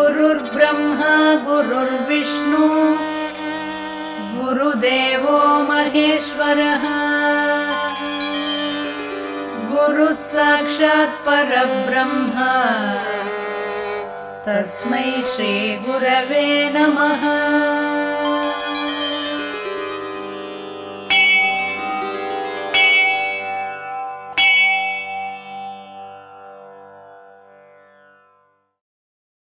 गुरुर्ब्रह्म गुरुर्विष्णु गुरुदेवो महेश्वरः। गुरुः साक्षात् परब्रह्म तस्मै श्रीगुरवे नमः।